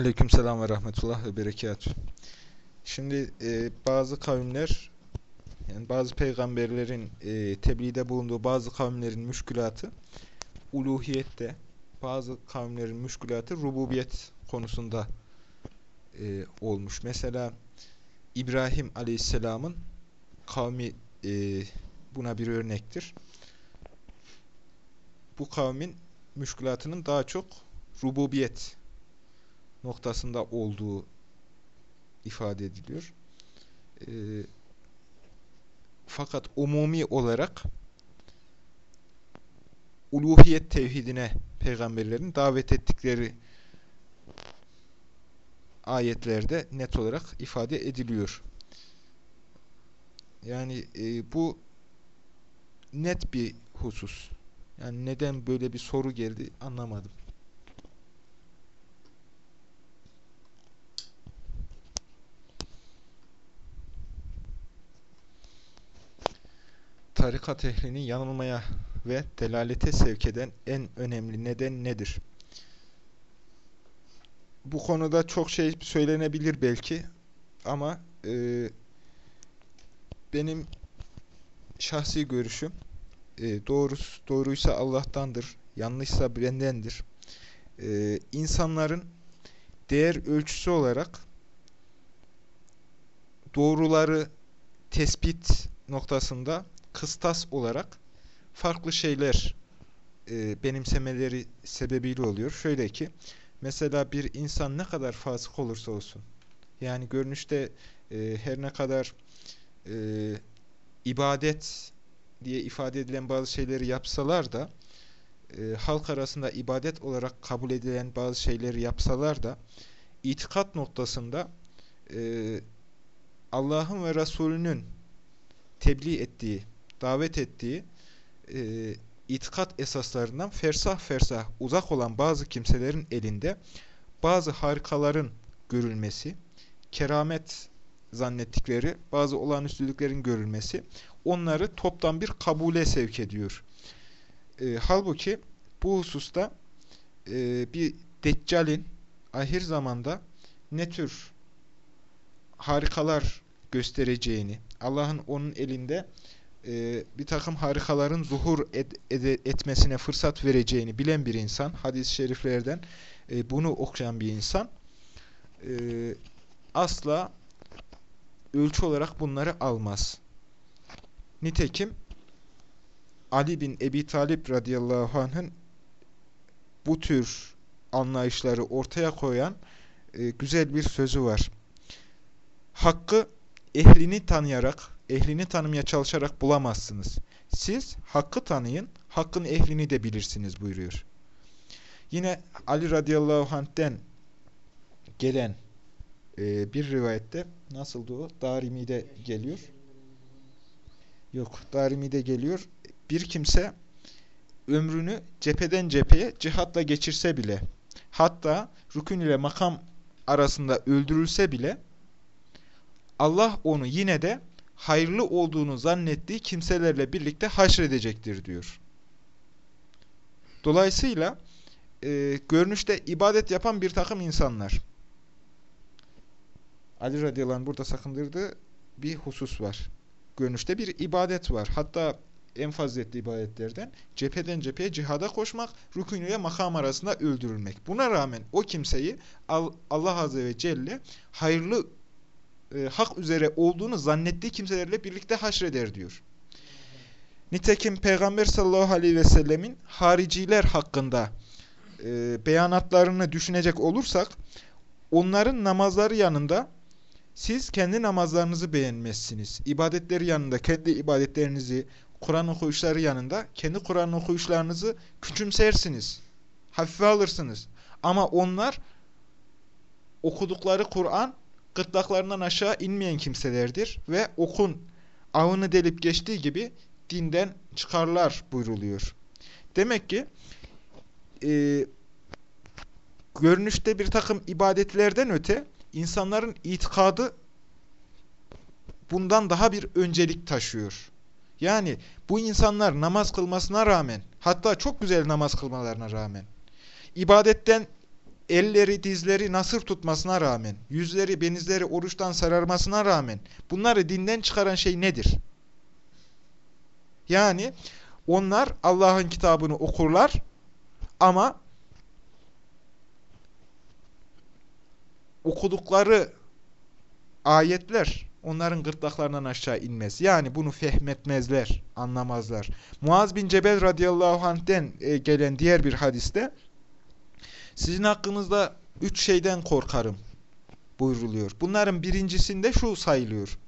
Aleykümselam ve rahmetullah ve berekatü. Şimdi e, bazı kavimler, yani bazı peygamberlerin e, tebliğde bulunduğu bazı kavimlerin müşkülatı uluhiyette, bazı kavimlerin müşkülatı rububiyet konusunda e, olmuş. Mesela İbrahim Aleyhisselam'ın kavmi e, buna bir örnektir. Bu kavmin müşkülatının daha çok rububiyet noktasında olduğu ifade ediliyor. E, fakat umumi olarak uluhiyet tevhidine peygamberlerin davet ettikleri ayetlerde net olarak ifade ediliyor. Yani e, bu net bir husus. Yani neden böyle bir soru geldi anlamadım. Tarikat ehlini yanılmaya ve delalete sevk eden en önemli neden nedir? Bu konuda çok şey söylenebilir belki ama e, benim şahsi görüşüm e, doğrusu, doğruysa Allah'tandır, yanlışsa bendendir. E, insanların değer ölçüsü olarak doğruları tespit noktasında kıstas olarak farklı şeyler e, benimsemeleri sebebiyle oluyor. Şöyle ki, mesela bir insan ne kadar fasık olursa olsun, yani görünüşte e, her ne kadar e, ibadet diye ifade edilen bazı şeyleri yapsalar da, e, halk arasında ibadet olarak kabul edilen bazı şeyleri yapsalar da, itikat noktasında e, Allah'ın ve Resulünün tebliğ ettiği davet ettiği e, itikat esaslarından fersah fersah uzak olan bazı kimselerin elinde bazı harikaların görülmesi, keramet zannettikleri bazı olağanüstülüklerin görülmesi onları toptan bir kabule sevk ediyor. E, halbuki bu hususta e, bir Deccal'in ahir zamanda ne tür harikalar göstereceğini, Allah'ın onun elinde e, bir takım harikaların zuhur et, et, etmesine fırsat vereceğini bilen bir insan, hadis-i şeriflerden e, bunu okuyan bir insan e, asla ölçü olarak bunları almaz. Nitekim Ali bin Ebi Talip radıyallahu anh'ın bu tür anlayışları ortaya koyan e, güzel bir sözü var. Hakkı ehlini tanıyarak ehlini tanımaya çalışarak bulamazsınız. Siz hakkı tanıyın, hakkın ehlini de bilirsiniz buyuruyor. Yine Ali radıyallahu anh'ten gelen e, bir rivayette nasıldı o? Darimi'de geliyor. Yok, Darimi'de geliyor. Bir kimse ömrünü cepheden cepheye cihatla geçirse bile hatta rükün ile makam arasında öldürülse bile Allah onu yine de hayırlı olduğunu zannettiği kimselerle birlikte haşredecektir diyor. Dolayısıyla e, görünüşte ibadet yapan bir takım insanlar. Ali radıyallahu anh burada sakındırdığı bir husus var. Görünüşte bir ibadet var. Hatta en faziletli ibadetlerden cepheden cepheye cihada koşmak, rükün ile makam arasında öldürülmek. Buna rağmen o kimseyi Allah Azze ve Celle hayırlı e, hak üzere olduğunu zannettiği kimselerle birlikte haşreder diyor. Nitekim Peygamber sallallahu aleyhi ve sellemin hariciler hakkında e, beyanatlarını düşünecek olursak onların namazları yanında siz kendi namazlarınızı beğenmezsiniz. İbadetleri yanında kendi ibadetlerinizi, Kur'an okuyuşları yanında kendi Kur'an okuyuşlarınızı küçümsersiniz. Hafife alırsınız. Ama onlar okudukları Kur'an gırtlaklarından aşağı inmeyen kimselerdir ve okun avını delip geçtiği gibi dinden çıkarlar buyruluyor. Demek ki e, görünüşte bir takım ibadetlerden öte insanların itikadı bundan daha bir öncelik taşıyor. Yani bu insanlar namaz kılmasına rağmen hatta çok güzel namaz kılmalarına rağmen ibadetten elleri dizleri nasır tutmasına rağmen, yüzleri benizleri oruçtan sararmasına rağmen bunları dinden çıkaran şey nedir? Yani onlar Allah'ın kitabını okurlar ama okudukları ayetler onların gırtlaklarından aşağı inmez. Yani bunu fehmetmezler, anlamazlar. Muaz bin Cebel radıyallahu anh'ten e, gelen diğer bir hadiste sizin hakkınızda üç şeyden korkarım buyruluyor. Bunların birincisinde şu sayılıyor.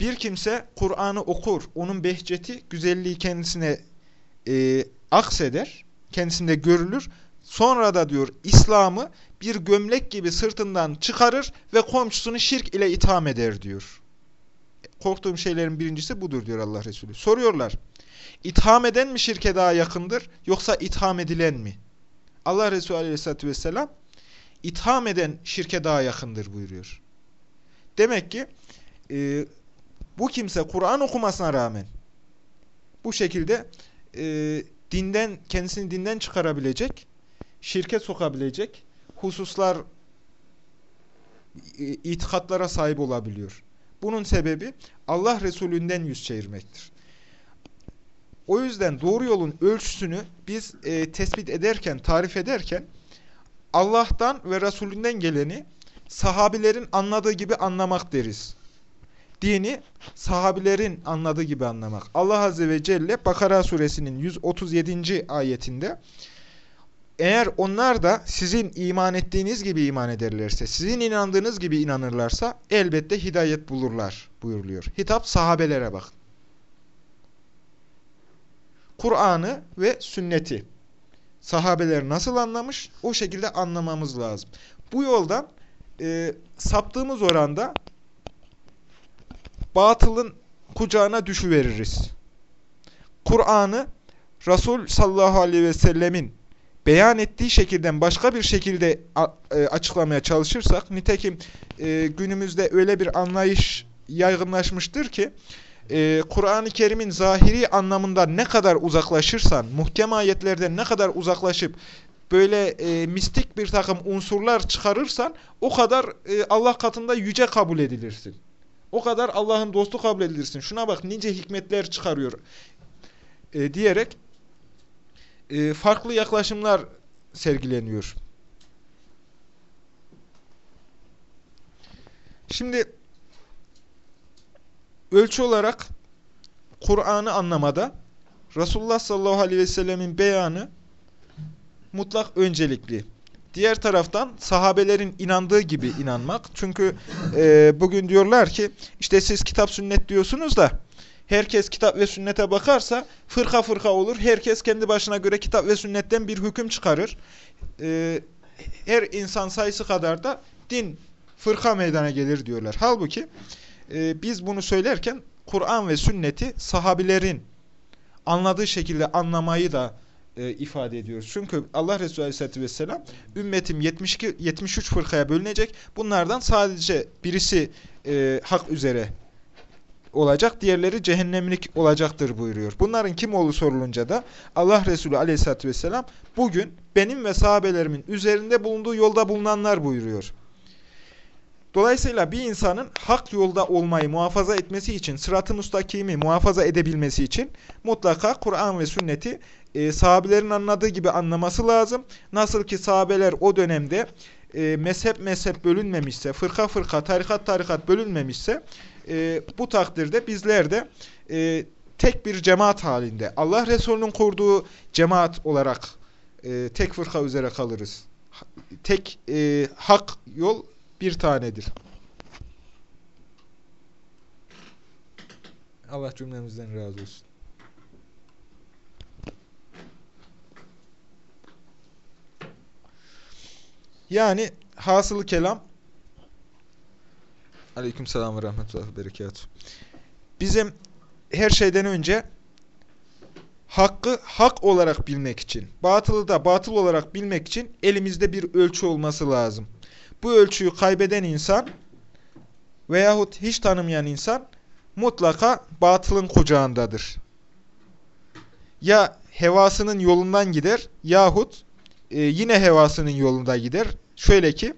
Bir kimse Kur'an'ı okur, onun behceti, güzelliği kendisine e, akseder, kendisinde görülür. Sonra da diyor İslam'ı bir gömlek gibi sırtından çıkarır ve komşusunu şirk ile itham eder diyor. Korktuğum şeylerin birincisi budur diyor Allah Resulü. Soruyorlar. İtham eden mi şirke daha yakındır yoksa itham edilen mi? Allah Resulü Aleyhisselatü Vesselam itham eden şirke daha yakındır buyuruyor. Demek ki e, bu kimse Kur'an okumasına rağmen bu şekilde e, dinden kendisini dinden çıkarabilecek, şirke sokabilecek hususlar e, itikatlara sahip olabiliyor. Bunun sebebi Allah Resulünden yüz çevirmektir. O yüzden doğru yolun ölçüsünü biz e, tespit ederken, tarif ederken Allah'tan ve Resulünden geleni sahabilerin anladığı gibi anlamak deriz. Dini sahabilerin anladığı gibi anlamak. Allah Azze ve Celle Bakara suresinin 137. ayetinde eğer onlar da sizin iman ettiğiniz gibi iman ederlerse, sizin inandığınız gibi inanırlarsa elbette hidayet bulurlar buyuruluyor. Hitap sahabelere bak. Kur'an'ı ve sünneti sahabeler nasıl anlamış o şekilde anlamamız lazım. Bu yoldan e, saptığımız oranda batılın kucağına düşüveririz. Kur'an'ı Resul sallallahu aleyhi ve sellemin beyan ettiği şekilden başka bir şekilde e, açıklamaya çalışırsak, nitekim e, günümüzde öyle bir anlayış yaygınlaşmıştır ki, e, Kur'an-ı Kerim'in zahiri anlamında ne kadar uzaklaşırsan, muhkem ayetlerden ne kadar uzaklaşıp, böyle e, mistik bir takım unsurlar çıkarırsan, o kadar e, Allah katında yüce kabul edilirsin. O kadar Allah'ın dostu kabul edilirsin. Şuna bak nice hikmetler çıkarıyor e, diyerek e, farklı yaklaşımlar sergileniyor. Şimdi ölçü olarak Kur'an'ı anlamada Resulullah sallallahu aleyhi ve sellemin beyanı mutlak öncelikli. Diğer taraftan sahabelerin inandığı gibi inanmak. Çünkü e, bugün diyorlar ki işte siz kitap sünnet diyorsunuz da herkes kitap ve sünnete bakarsa fırka fırka olur. Herkes kendi başına göre kitap ve sünnetten bir hüküm çıkarır. Ee, her insan sayısı kadar da din fırka meydana gelir diyorlar. Halbuki e, biz bunu söylerken Kur'an ve sünneti sahabilerin anladığı şekilde anlamayı da e, ifade ediyoruz. Çünkü Allah Resulü Aleyhisselatü Vesselam ümmetim 72, 73 fırkaya bölünecek. Bunlardan sadece birisi e, hak üzere olacak, diğerleri cehennemlik olacaktır buyuruyor. Bunların kim olduğu sorulunca da Allah Resulü aleyhissalatü vesselam bugün benim ve sahabelerimin üzerinde bulunduğu yolda bulunanlar buyuruyor. Dolayısıyla bir insanın hak yolda olmayı muhafaza etmesi için, sırat-ı mustakimi muhafaza edebilmesi için mutlaka Kur'an ve sünneti e, sahabelerin anladığı gibi anlaması lazım. Nasıl ki sahabeler o dönemde e, mezhep mezhep bölünmemişse, fırka fırka, tarikat tarikat bölünmemişse, e, bu takdirde bizler de e, tek bir cemaat halinde Allah Resulü'nün kurduğu cemaat olarak e, tek fırka üzere kalırız. Tek e, hak yol bir tanedir. Allah cümlemizden razı olsun. Yani hasılı kelam Aleyküm selam ve rahmetullah ve berekatuhu. Bizim her şeyden önce hakkı hak olarak bilmek için, batılı da batıl olarak bilmek için elimizde bir ölçü olması lazım. Bu ölçüyü kaybeden insan veyahut hiç tanımayan insan mutlaka batılın kucağındadır. Ya hevasının yolundan gider yahut e, yine hevasının yolunda gider. Şöyle ki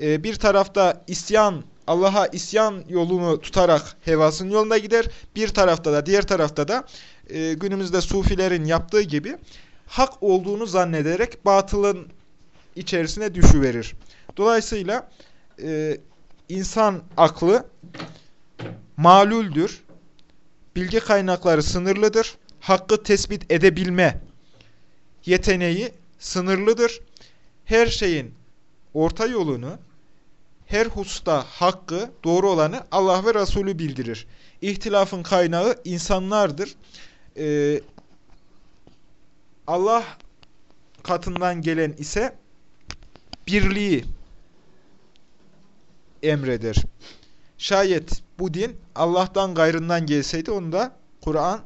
e, bir tarafta isyan Allah'a isyan yolunu tutarak hevasının yolunda gider. Bir tarafta da diğer tarafta da e, günümüzde sufilerin yaptığı gibi hak olduğunu zannederek batılın içerisine düşüverir. Dolayısıyla e, insan aklı malüldür. Bilgi kaynakları sınırlıdır. Hakkı tespit edebilme yeteneği sınırlıdır. Her şeyin orta yolunu, her hususta hakkı, doğru olanı Allah ve Resulü bildirir. İhtilafın kaynağı insanlardır. Ee, Allah katından gelen ise birliği emreder. Şayet bu din Allah'tan gayrından gelseydi onda Kur'an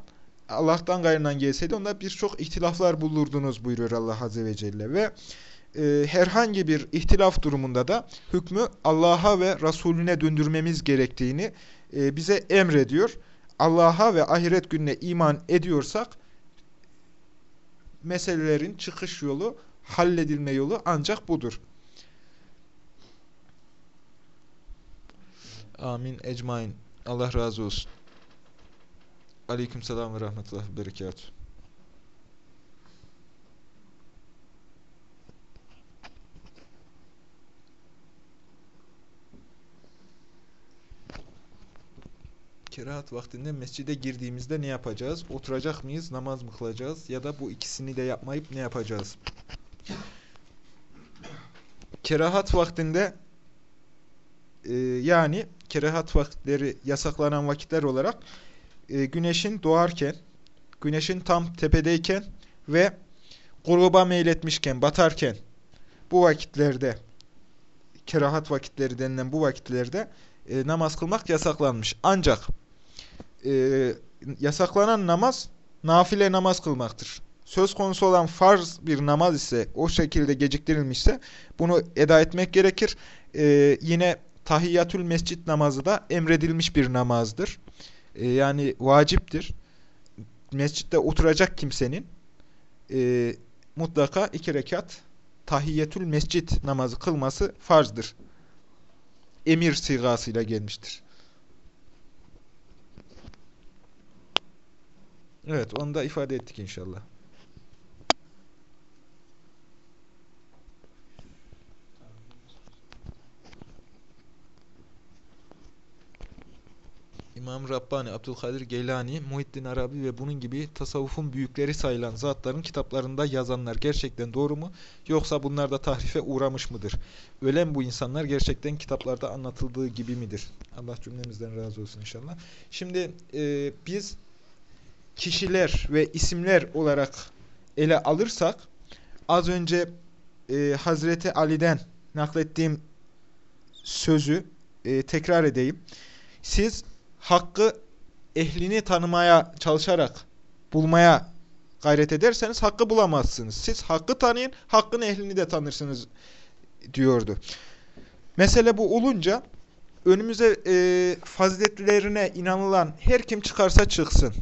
Allah'tan gayrından gelseydi onda birçok ihtilaflar bulurdunuz buyuruyor Allah Azze ve Celle ve e, herhangi bir ihtilaf durumunda da hükmü Allah'a ve Resulüne döndürmemiz gerektiğini e, bize emrediyor. Allah'a ve ahiret gününe iman ediyorsak meselelerin çıkış yolu, halledilme yolu ancak budur. Amin ecmain. Allah razı olsun. Aleyküm selam ve rahmetullah ve berekatuhu. Kerahat vaktinde mescide girdiğimizde ne yapacağız? Oturacak mıyız? Namaz mı kılacağız? Ya da bu ikisini de yapmayıp ne yapacağız? Kerahat vaktinde e, yani kerahat vakitleri yasaklanan vakitler olarak e, güneşin doğarken, güneşin tam tepedeyken ve gruba meyletmişken, batarken bu vakitlerde kerahat vakitleri denilen bu vakitlerde e, namaz kılmak yasaklanmış. Ancak e, yasaklanan namaz nafile namaz kılmaktır. Söz konusu olan farz bir namaz ise o şekilde geciktirilmişse bunu eda etmek gerekir. E, yine tahiyyatül mescit namazı da emredilmiş bir namazdır. E, yani vaciptir. Mescitte oturacak kimsenin e, mutlaka iki rekat tahiyyetül mescit namazı kılması farzdır. Emir sigasıyla gelmiştir. Evet, onu da ifade ettik inşallah. İmam Rabbani, Abdülkadir Geylani, Muhiddin Arabi ve bunun gibi tasavvufun büyükleri sayılan zatların kitaplarında yazanlar gerçekten doğru mu? Yoksa bunlar da tahrife uğramış mıdır? Ölen bu insanlar gerçekten kitaplarda anlatıldığı gibi midir? Allah cümlemizden razı olsun inşallah. Şimdi e, biz kişiler ve isimler olarak ele alırsak az önce e, Hazreti Ali'den naklettiğim sözü e, tekrar edeyim. Siz hakkı ehlini tanımaya çalışarak bulmaya gayret ederseniz hakkı bulamazsınız. Siz hakkı tanıyın, hakkın ehlini de tanırsınız diyordu. Mesele bu olunca önümüze e, faziletlerine inanılan her kim çıkarsa çıksın.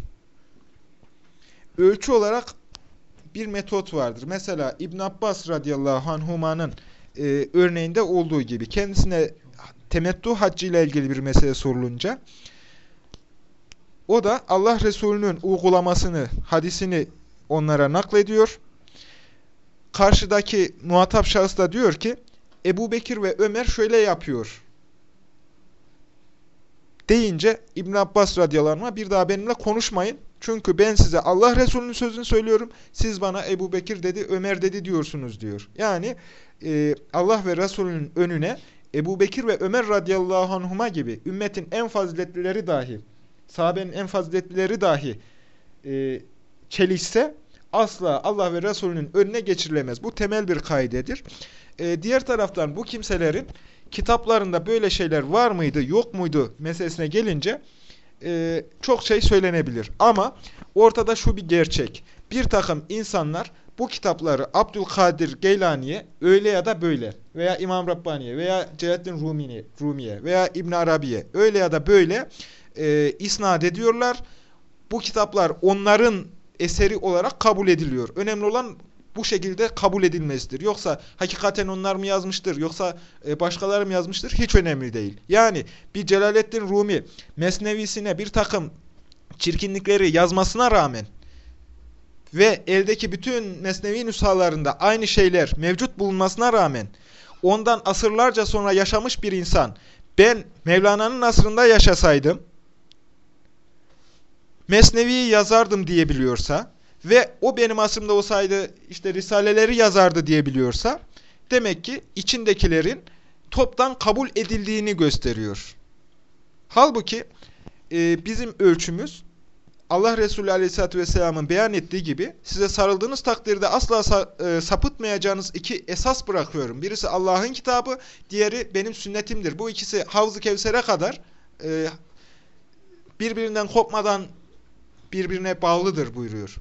Ölçü olarak bir metot vardır. Mesela İbn Abbas radıyallahu anhuma'nın e, örneğinde olduğu gibi kendisine temettü haccı ile ilgili bir mesele sorulunca o da Allah Resulü'nün uygulamasını, hadisini onlara naklediyor. Karşıdaki muhatap şahıs da diyor ki, Ebu Bekir ve Ömer şöyle yapıyor. Deyince İbn Abbas radyalarına bir daha benimle konuşmayın. Çünkü ben size Allah Resulü'nün sözünü söylüyorum. Siz bana Ebu Bekir dedi, Ömer dedi diyorsunuz diyor. Yani e, Allah ve Resulü'nün önüne Ebu Bekir ve Ömer radıyallahu anhuma gibi ümmetin en faziletlileri dahi sahabenin en faziletlileri dahi e, çelişse asla Allah ve Resulünün önüne geçirilemez. Bu temel bir kaidedir. E, diğer taraftan bu kimselerin kitaplarında böyle şeyler var mıydı, yok muydu meselesine gelince e, çok şey söylenebilir. Ama ortada şu bir gerçek. Bir takım insanlar bu kitapları Abdülkadir Geylani'ye öyle ya da böyle veya İmam Rabbani'ye veya Celalettin Rumi'ye Rumi'ye veya İbn Arabi'ye öyle ya da böyle e, isnat ediyorlar. Bu kitaplar onların eseri olarak kabul ediliyor. Önemli olan bu şekilde kabul edilmesidir. Yoksa hakikaten onlar mı yazmıştır, yoksa e, başkaları mı yazmıştır hiç önemli değil. Yani bir Celaleddin Rumi mesnevisine bir takım çirkinlikleri yazmasına rağmen ve eldeki bütün mesnevi nüshalarında aynı şeyler mevcut bulunmasına rağmen ondan asırlarca sonra yaşamış bir insan ben Mevlana'nın asrında yaşasaydım Mesnevi'yi yazardım diyebiliyorsa ve o benim asrımda olsaydı işte Risaleleri yazardı diyebiliyorsa demek ki içindekilerin toptan kabul edildiğini gösteriyor. Halbuki e, bizim ölçümüz Allah Resulü Aleyhisselatü Vesselam'ın beyan ettiği gibi size sarıldığınız takdirde asla sa e, sapıtmayacağınız iki esas bırakıyorum. Birisi Allah'ın kitabı, diğeri benim sünnetimdir. Bu ikisi Havz-ı Kevser'e kadar e, birbirinden kopmadan birbirine bağlıdır buyuruyor.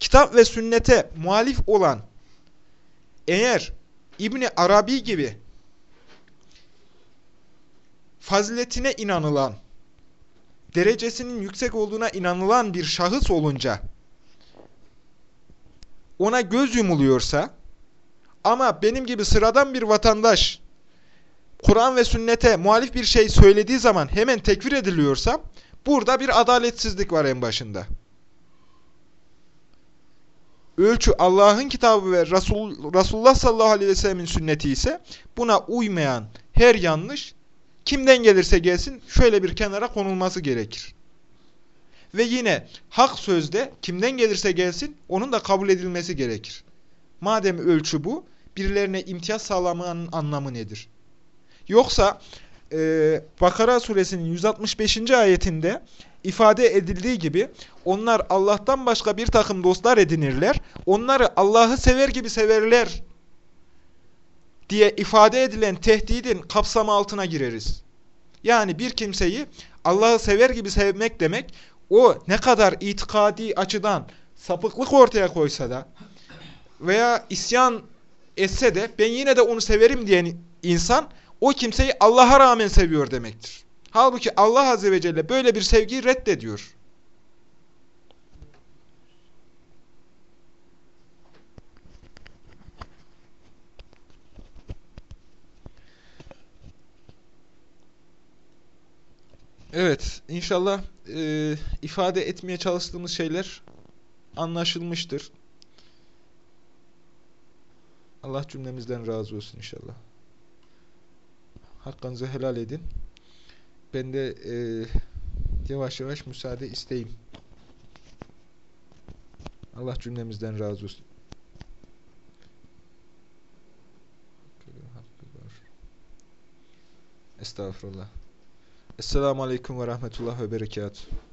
Kitap ve sünnete muhalif olan eğer İbni Arabi gibi faziletine inanılan derecesinin yüksek olduğuna inanılan bir şahıs olunca ona göz yumuluyorsa ama benim gibi sıradan bir vatandaş Kur'an ve sünnete muhalif bir şey söylediği zaman hemen tekfir ediliyorsa burada bir adaletsizlik var en başında. Ölçü Allah'ın kitabı ve Resul, Resulullah sallallahu aleyhi ve sellemin sünneti ise buna uymayan her yanlış kimden gelirse gelsin şöyle bir kenara konulması gerekir. Ve yine hak sözde kimden gelirse gelsin onun da kabul edilmesi gerekir. Madem ölçü bu, birilerine imtiyaz sağlamanın anlamı nedir? Yoksa e, Bakara suresinin 165. ayetinde ifade edildiği gibi onlar Allah'tan başka bir takım dostlar edinirler. Onları Allah'ı sever gibi severler diye ifade edilen tehdidin kapsamı altına gireriz. Yani bir kimseyi Allah'ı sever gibi sevmek demek o ne kadar itikadi açıdan sapıklık ortaya koysa da veya isyan etse de ben yine de onu severim diyen insan o kimseyi Allah'a rağmen seviyor demektir. Halbuki Allah Azze ve Celle böyle bir sevgiyi reddediyor. Evet, inşallah e, ifade etmeye çalıştığımız şeyler anlaşılmıştır. Allah cümlemizden razı olsun inşallah. Hakkınızı helal edin. Ben de e, yavaş yavaş müsaade isteyeyim. Allah cümlemizden razı olsun. Estağfurullah. Esselamu Aleyküm ve Rahmetullah ve Berekatuhu.